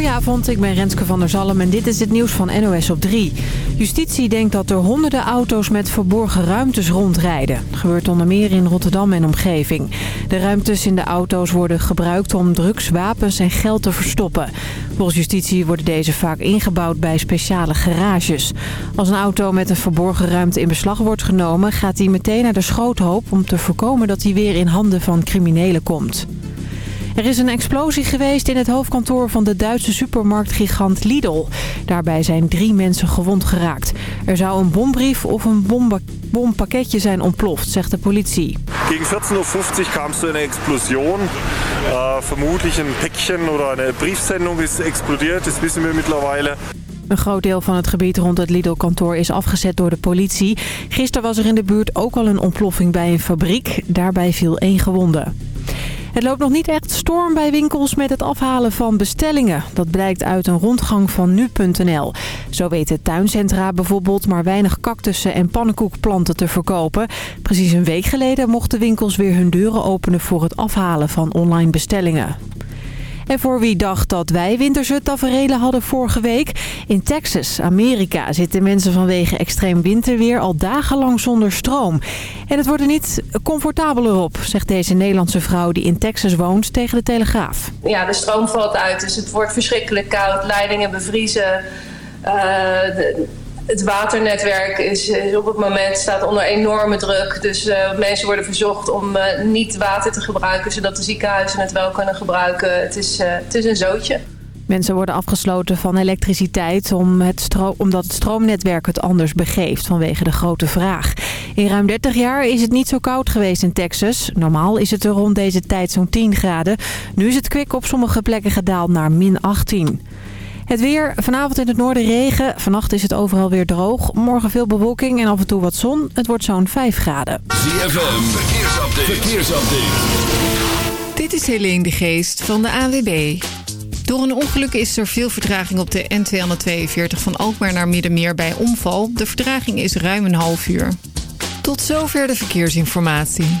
Goedenavond, ik ben Renske van der Zalm en dit is het nieuws van NOS op 3. Justitie denkt dat er honderden auto's met verborgen ruimtes rondrijden. Dat gebeurt onder meer in Rotterdam en omgeving. De ruimtes in de auto's worden gebruikt om drugs, wapens en geld te verstoppen. Volgens justitie worden deze vaak ingebouwd bij speciale garages. Als een auto met een verborgen ruimte in beslag wordt genomen... gaat die meteen naar de schoothoop om te voorkomen dat hij weer in handen van criminelen komt. Er is een explosie geweest in het hoofdkantoor van de Duitse supermarktgigant Lidl. Daarbij zijn drie mensen gewond geraakt. Er zou een bombrief of een bompakketje zijn ontploft, zegt de politie. Gegen 14.50 Uhr kam zu einer Explosion. Uh, vermutlich een Päckchen oder eine Briefsendung is explodiert, das wissen wir mittlerweile. Een groot deel van het gebied rond het Lidl-kantoor is afgezet door de politie. Gisteren was er in de buurt ook al een ontploffing bij een fabriek. Daarbij viel één gewonde. Het loopt nog niet echt storm bij winkels met het afhalen van bestellingen. Dat blijkt uit een rondgang van nu.nl. Zo weten tuincentra bijvoorbeeld maar weinig cactussen en pannenkoekplanten te verkopen. Precies een week geleden mochten winkels weer hun deuren openen voor het afhalen van online bestellingen. En voor wie dacht dat wij winterse taferelen hadden vorige week... in Texas, Amerika, zitten mensen vanwege extreem winterweer al dagenlang zonder stroom. En het wordt er niet comfortabeler op, zegt deze Nederlandse vrouw die in Texas woont tegen de Telegraaf. Ja, de stroom valt uit, dus het wordt verschrikkelijk koud, leidingen bevriezen... Uh, het waternetwerk is, op het moment staat onder enorme druk. Dus uh, mensen worden verzocht om uh, niet water te gebruiken... zodat de ziekenhuizen het wel kunnen gebruiken. Het is, uh, het is een zootje. Mensen worden afgesloten van elektriciteit om het omdat het stroomnetwerk het anders begeeft vanwege de grote vraag. In ruim 30 jaar is het niet zo koud geweest in Texas. Normaal is het er rond deze tijd zo'n 10 graden. Nu is het kwik op sommige plekken gedaald naar min 18. Het weer, vanavond in het noorden regen. Vannacht is het overal weer droog. Morgen veel bewolking en af en toe wat zon. Het wordt zo'n 5 graden. ZFM, verkeersupdate. verkeersupdate. Dit is Helene de Geest van de AWB. Door een ongeluk is er veel vertraging op de N242 van Alkmaar naar Middenmeer bij omval. De vertraging is ruim een half uur. Tot zover de verkeersinformatie.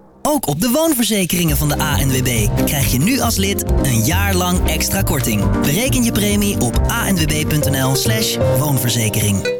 Ook op de woonverzekeringen van de ANWB krijg je nu als lid een jaar lang extra korting. Bereken je premie op anwb.nl slash woonverzekering.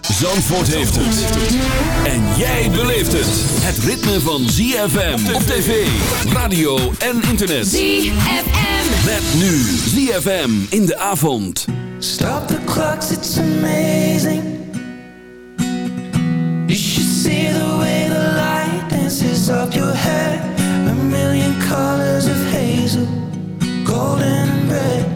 Zandvoort heeft het. En jij beleeft het. Het ritme van ZFM op tv, radio en internet. ZFM. Met nu ZFM in de avond. Stop the clocks, it's amazing. You should see the way the light dances up your head. A million colors of hazel, golden and red.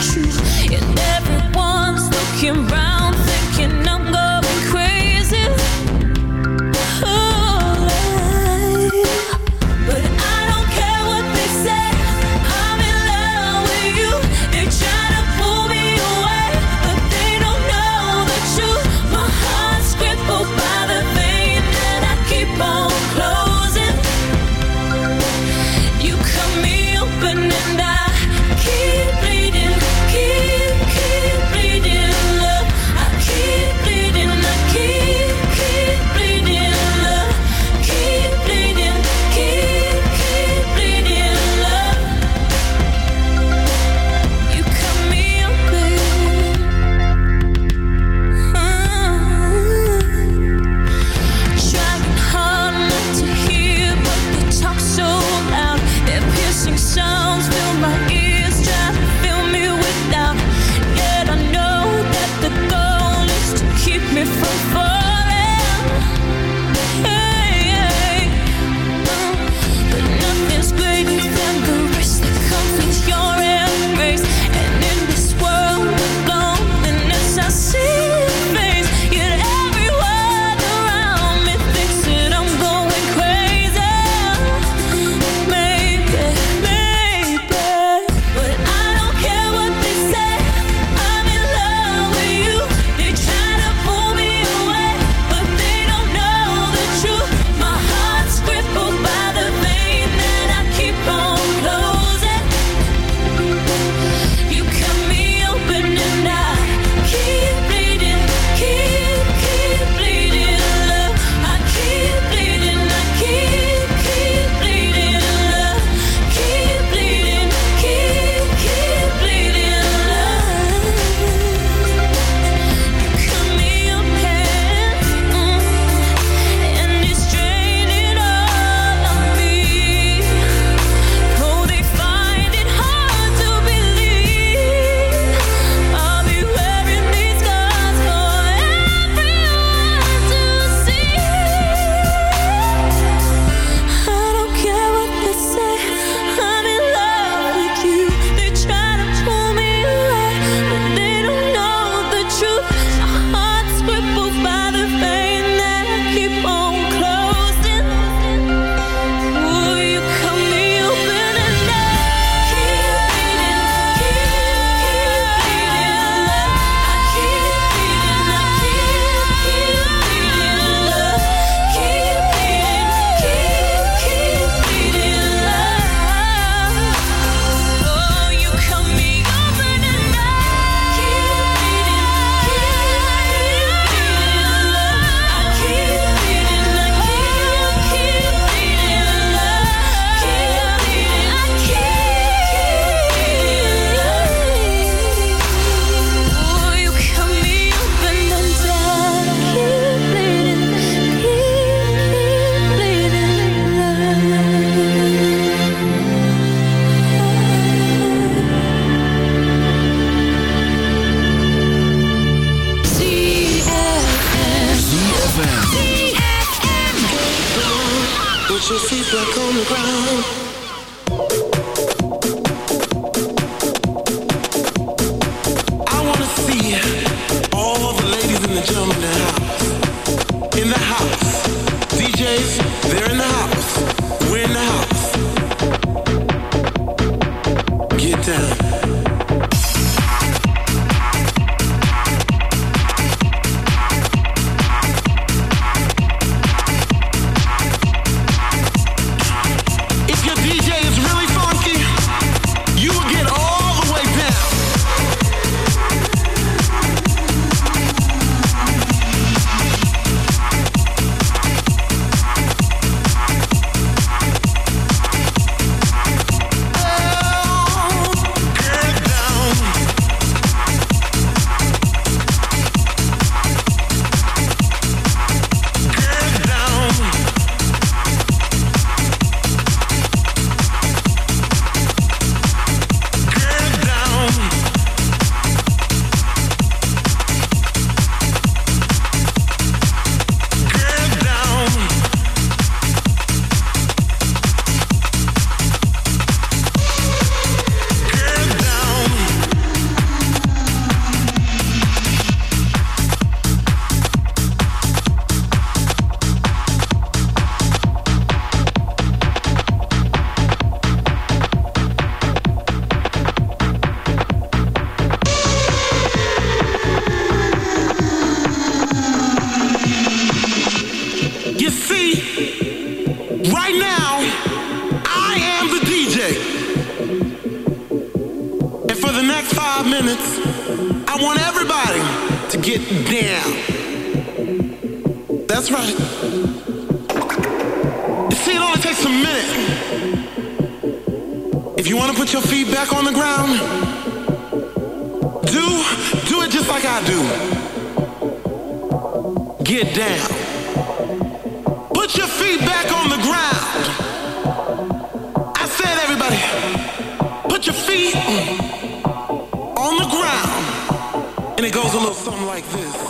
True, and everyone's looking round, It takes a minute. If you want to put your feet back on the ground, do do it just like I do. Get down. Put your feet back on the ground. I said, everybody, put your feet on the ground. And it goes a little something like this.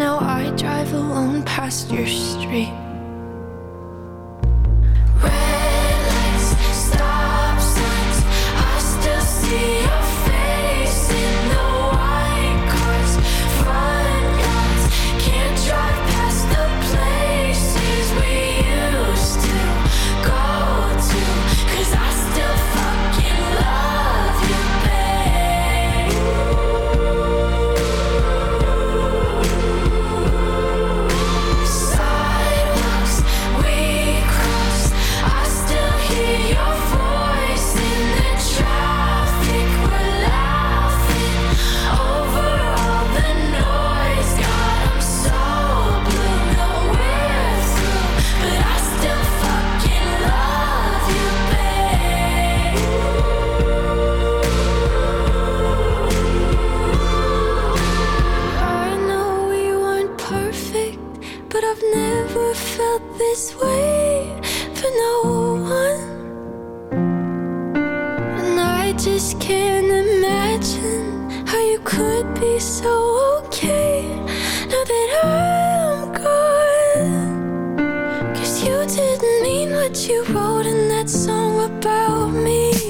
now I just can't imagine how you could be so okay now that I'm gone. Cause you didn't mean what you wrote in that song about me.